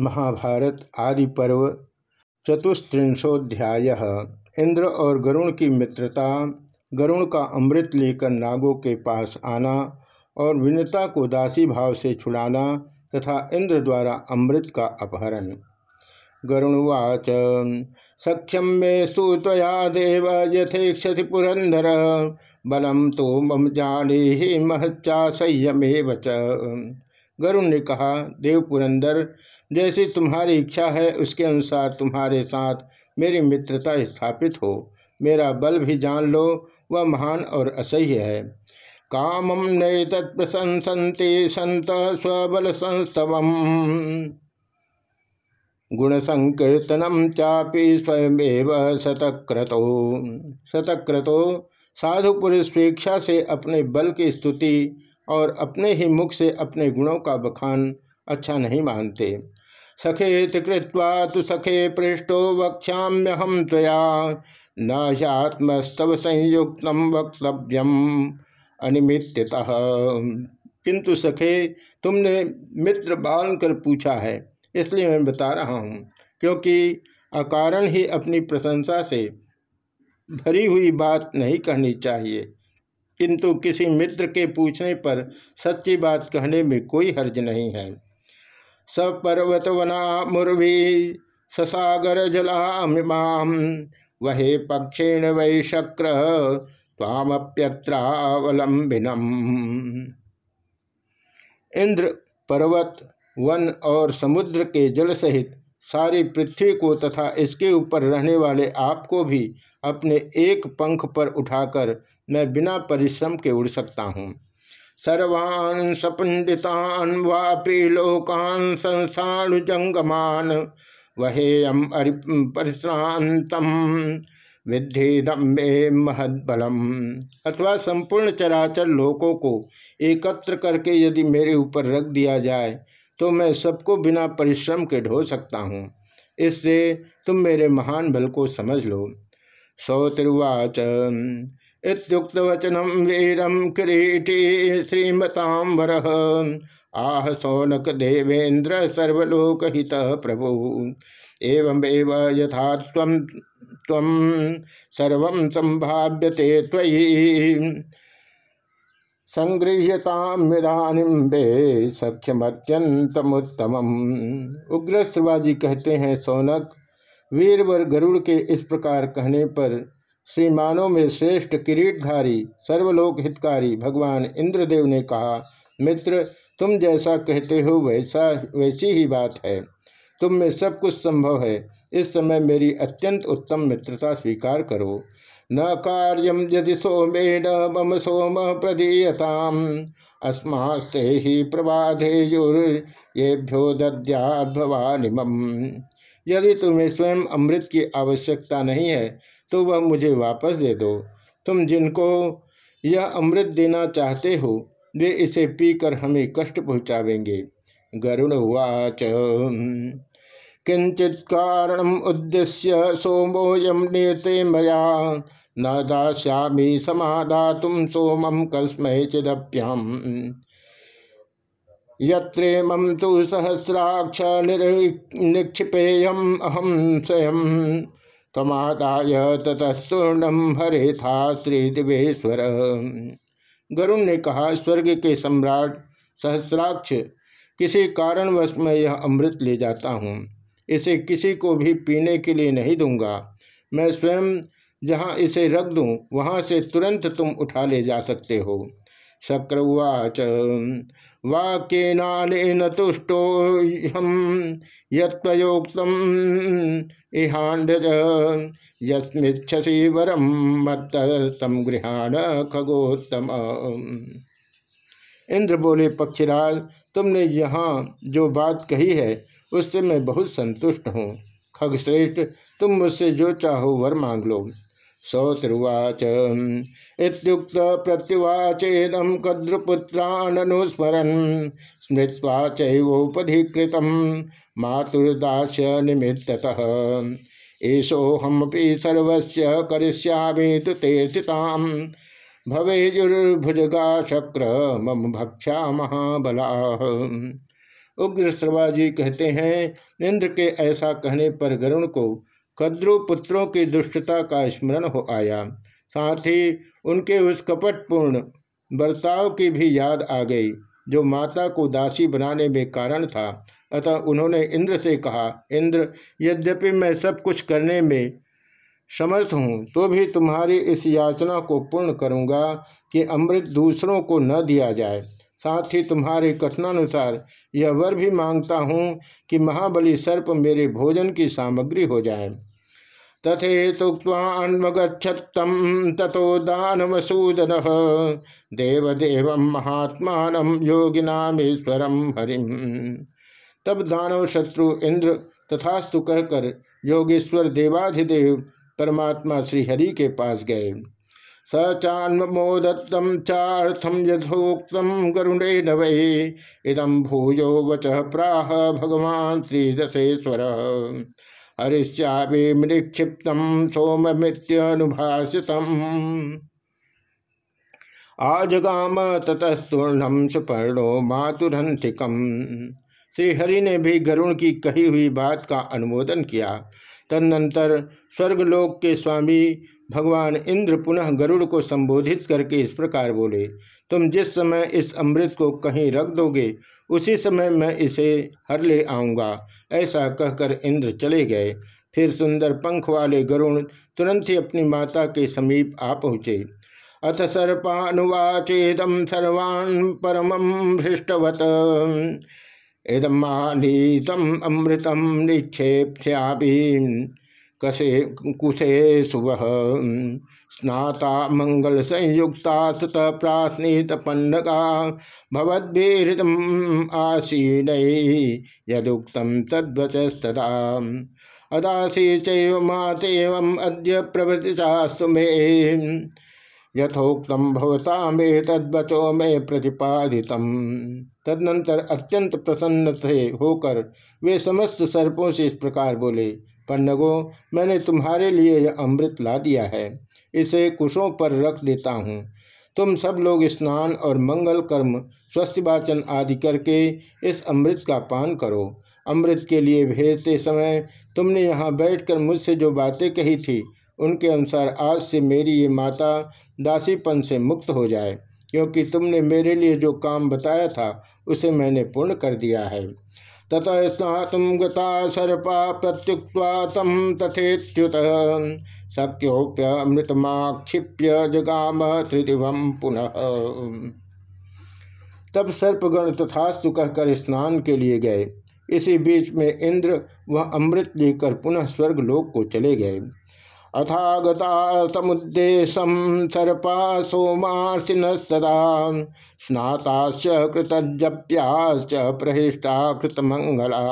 महाभारत आदि पर्व चतुस्त्रिंशोध्याय इंद्र और गरुण की मित्रता, गरुण का अमृत लेकर नागों के पास आना और विनता को दासी भाव से छुड़ाना तथा इंद्र द्वारा अमृत का अपहरण। गरुणवाच सख्यम मे स्तुतया देव, यथेक्षति पुरंदर बलम तो मम जाने ही महच्चा संयमेव गरुण ने कहा, देव पुरंदर, जैसी तुम्हारी इच्छा है, उसके अनुसार तुम्हारे साथ मेरी मित्रता स्थापित हो। मेरा बल भी जान लो, वह महान और असह्य है। कामम नए तत्प्रशंसते संत स्वबल संस्तव गुण संकीर्तनम चापी स्वयं शतक्रतो। शतक्रतो, साधु पुरुष स्वेच्छा से अपने बल की स्तुति और अपने ही मुख से अपने गुणों का बखान अच्छा नहीं मानते। सखेत कृत्वा तो सखे पृष्ठो वक्ष्याम्य हम तया नात्मस्तव संयुक्त वक्तव्यम अनिमित्यतः। किंतु सखे, तुमने मित्र बाल कर पूछा है, इसलिए मैं बता रहा हूँ, क्योंकि अकारण ही अपनी प्रशंसा से भरी हुई बात नहीं कहनी चाहिए। किंतु किसी मित्र के पूछने पर सच्ची बात कहने में कोई हर्ज नहीं है। सपर्वतवना मुर्वी ससागर जलामिमाम वहे पक्षेण वै शक्र तामप्यत्रावलंबिनम इंद्र, पर्वत, वन और समुद्र के जल सहित सारी पृथ्वी को तथा इसके ऊपर रहने वाले आपको भी अपने एक पंख पर उठाकर मैं बिना परिश्रम के उड़ सकता हूँ। सर्वान् सपंडितान वापी लोकान संस्थाणुजंगमान वहेयम परिश्रांतम विद्धिदम में महदबलम। अथवा संपूर्ण चराचर लोकों को एकत्र करके यदि मेरे ऊपर रख दिया जाए तो मैं सबको बिना परिश्रम के ढो सकता हूँ। इससे तुम मेरे महान बल को समझ लो। सौतिर्वाच इतुक्त वचनम वीरम किरीटी श्रीमतांबर आह, सौनक देवेंद्र सर्वलोकहित प्रभु। एवं यथा तम तम सर्व संभाव्यते त्वयि। संगृह्यतामिदानीम बे उग्र उग्रस्त्रवाजी कहते हैं, सौनक, वीरवर गरुड़ के इस प्रकार कहने पर श्रीमानों में श्रेष्ठ किरीटधारी सर्वलोक हितकारी भगवान इंद्रदेव ने कहा, मित्र, तुम जैसा कहते हो वैसा, वैसी ही बात है। तुम में सब कुछ संभव है। इस समय मेरी अत्यंत उत्तम मित्रता स्वीकार करो। न कार्यम यदि सोमेण मम सोम प्रदीयताम। अस्मास्ते ही प्रबाधेयुर्भ्यो दद्याद भवानिमम यदि तुम्हें स्वयं अमृत की आवश्यकता नहीं है तो वह मुझे वापस दे दो। तुम जिनको यह अमृत देना चाहते हो, वे इसे पीकर हमें कष्ट पहुँचावेंगे। गरुण उवाच। किंचित कारण उद्देश्य सोमोयम नियते मया। न दास्यामी समाधा तुम सोमम चिदप्यम। यत्रेमं तो सहस्राक्ष निक्षिपेयम अहम स्वयं। तमादाय ततस्तूर्णम हरे था श्री दिवेश्वर गरुण ने कहा, स्वर्ग के सम्राट, सहस्राक्ष, किसी कारणवश मैं यह अमृत ले जाता हूँ। इसे किसी को भी पीने के लिए नहीं दूँगा। मैं स्वयं जहाँ इसे रख दूँ, वहाँ से तुरंत तुम उठा ले जा सकते हो। शक्र उवाच। वाक्यन तुष्टो हम योक्तम इहांडज यस्मिच्छसी वरम मत तम गृहाण खगोत्तम। इंद्र बोले, पक्षीराज, तुमने यहाँ जो बात कही है उससे मैं बहुत संतुष्ट हूँ। खगश्रेष्ठ तुम मुझसे जो चाहो वर मांग लो। सौतिर्वाच इत्युक्त प्रत्युवाचेदम कद्रुपुत्रानुस्मरन् स्मृत्वा चैवोपधिकृत मातुर्दास्य निमित्ततः एषोहमपि सर्वस्य करिष्यामि तु तेर्थिताम् भवेजुर्भुजगा शक्र मम भक्षा महाबला। उग्र श्रवाजी कहते हैं, इंद्र के ऐसा कहने पर गरुण को कद्रु पुत्रों की दुष्टता का स्मरण हो आया। साथ ही उनके उस कपटपूर्ण बर्ताव की भी याद आ गई, जो माता को दासी बनाने में कारण था। अतः उन्होंने इंद्र से कहा, इंद्र, यद्यपि मैं सब कुछ करने में समर्थ हूँ तो भी तुम्हारी इस याचना को पूर्ण करूँगा कि अमृत दूसरों को न दिया जाए। साथ ही तुम्हारे कथनानुसार यह वर भी माँगता हूँ कि महाबली सर्प मेरे भोजन की सामग्री हो जाए। तथे तुक्वान्वगछत्तम तथो दान दानवसूदन। देवदेव महात्मा योगिनामेश्वरम हरिम। तब दानव शत्रु इंद्र तथास्तु कहकर योगेश्वर देवाधिदेव परमात्मा श्रीहरि के पास गए। स चान्मोदत्तम चार्थम यथोक्तम गरुणे न इदम भूयो वच प्राह भगवान श्रीदशेश्वर। हरिश्चाभिमृक्षिप्त सोममित्यनुभाषित आजगाम ततस्तूर्णम सुपर्णो मातुरंथिकम श्रीहरि ने भी गरुण की कही हुई बात का अनुमोदन किया। तदनंतर स्वर्गलोक के स्वामी भगवान इंद्र पुनः गरुड़ को संबोधित करके इस प्रकार बोले, तुम जिस समय इस अमृत को कहीं रख दोगे, उसी समय मैं इसे हर ले आऊँगा, ऐसा कहकर इंद्र चले गए। फिर सुंदर पंख वाले गरुण तुरंत ही अपनी माता के समीप आ पहुँचे। अथ सर्पानुवाचेदम सर्वान् परम हृष्टवत। इदमानीतम अमृतम निक्षेप्याभी कसे कुशे शुभ स्नाता मंगल संयुक्ता तत प्राश्नीत पन्नका भवद्भिहृतम आसीन यदुक्तम तद्वचस्तदा। अदासी चैव मातेवम अद्य प्रभृतिशास्तु मे। यथोक्तम भवता मे तद्वचो मे प्रतिपादितम। तदनंतर अत्यंत प्रसन्न थे होकर वे समस्त सर्पों से इस प्रकार बोले, पन्नगो, मैंने तुम्हारे लिए यह अमृत ला दिया है। इसे कुशों पर रख देता हूँ। तुम सब लोग स्नान और मंगल कर्म, स्वस्थवाचन आदि करके इस अमृत का पान करो। अमृत के लिए भेजते समय तुमने यहाँ बैठकर मुझसे जो बातें कही थी उनके अनुसार आज से मेरी ये माता दासीपन से मुक्त हो जाए, क्योंकि तुमने मेरे लिए जो काम बताया था, उसे मैंने पूर्ण कर दिया है। ततः स्नातुम गता सर्पा प्रत्युक्ता तम तथेच्युत शक्योप्यमृतमाक्षिप्य जगाम त्रिदिवम पुनः। तब सर्पगण तथास्तु कहकर स्नान के लिए गए। इसी बीच में इंद्र वह अमृत लेकर पुनः स्वर्ग लोक को चले गए। अथागता तमुद्देशम सर्पा सोमार्चिनस्तदा स्नाताश्च कृतजप्याश्च प्रहिष्टा कृतमंगला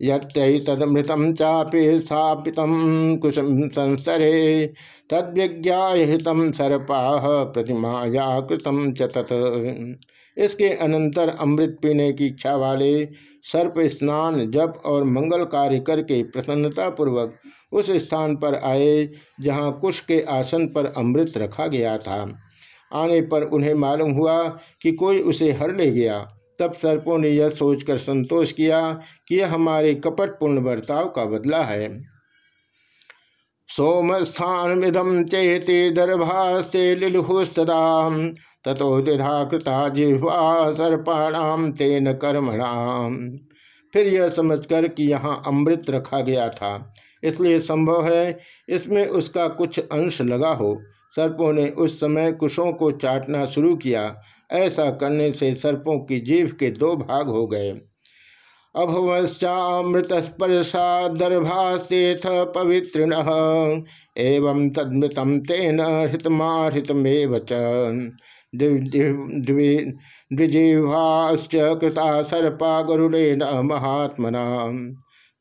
यदमृतम चापे स्थापित कुशम संस्तरे तद्विज्ञाहितम सर्पा प्रतिमाया कृतम चतत इसके अनंतर अमृत पीने की इच्छा वाले सर्प स्नान, जप और मंगल कार्य करके प्रसन्नतापूर्वक उस स्थान पर आए जहाँ कुश के आसन पर अमृत रखा गया था। आने पर उन्हें मालूम हुआ कि कोई उसे हर ले गया। तब सर्पों ने यह सोचकर संतोष किया कि यह हमारे कपटपूर्ण बर्ताव का बदला है। सोमस्थान मिदम चेते दर्भास्ते लिलुस्तदा तथो दिधा कृता जिह्वा सर्पाणाम तेन कर्मणाम फिर यह समझकर कि यहाँ अमृत रखा गया था। इसलिए संभव है इसमें उसका कुछ अंश लगा हो। सर्पों ने उस समय कुशों को चाटना शुरू किया। ऐसा करने से सर्पों की जीव के दो भाग हो गए। अभवश्चामृत स्पर्शा दर्भास्तेथ पवित्रिण एवं तदमृतम तेन हृतमाहृतमेव द्विजीवाश्च कृता सर्पा गरुड़ेन महात्मना।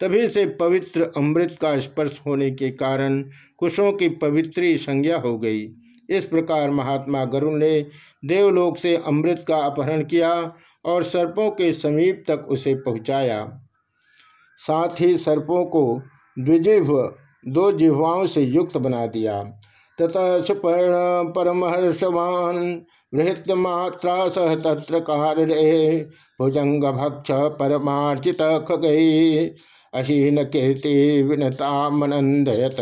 तभी से पवित्र अमृत का स्पर्श होने के कारण कुशों की पवित्री संज्ञा हो गई। इस प्रकार महात्मा गरुण ने देवलोक से अमृत का अपहरण किया और सर्पों के समीप तक उसे पहुँचाया। साथ ही सर्पों को द्विजिह दो जिह्वाओं से युक्त बना दिया। ततः सुपर्ण परमहर्षवान बृहत्य मात्रा सह तत्र कारणे भुजंग भक्ष परमार्जित खगई अहीन कीर्ति विनता मनंदयत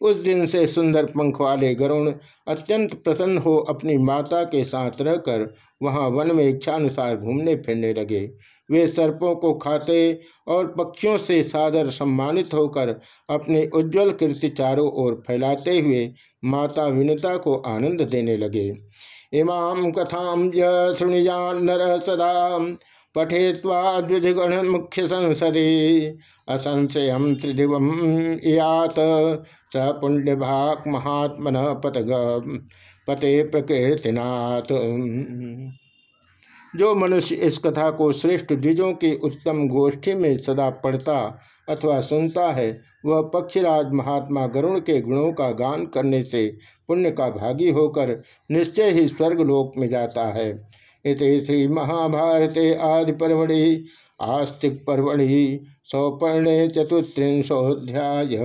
उस दिन से सुंदर पंख वाले गरुण अत्यंत प्रसन्न हो अपनी माता के साथ रहकर वहाँ वन में इच्छानुसार घूमने फिरने लगे। वे सर्पों को खाते और पक्षियों से सादर सम्मानित होकर अपने उज्जवल कीर्ति चारों ओर फैलाते हुए माता विनता को आनंद देने लगे। इमाम कथाम शुणियान नर सदा। पठेत्वा द्विजगण मुख्य संसदे। असंशय त्रिदिव इयात स पुण्य भाग महात्मन पतग। पते प्रकृतिनाथ जो मनुष्य इस कथा को श्रेष्ठ द्विजों की उत्तम गोष्ठी में सदा पढ़ता अथवा सुनता है, वह पक्षीराज महात्मा गरुण के गुणों का गान करने से पुण्य का भागी होकर निश्चय ही स्वर्गलोक में जाता है। इस श्री महाभारते आदि परमणि आस्तिक पर्वणि सौपर्णे चतुस्त्रिंशोध्याय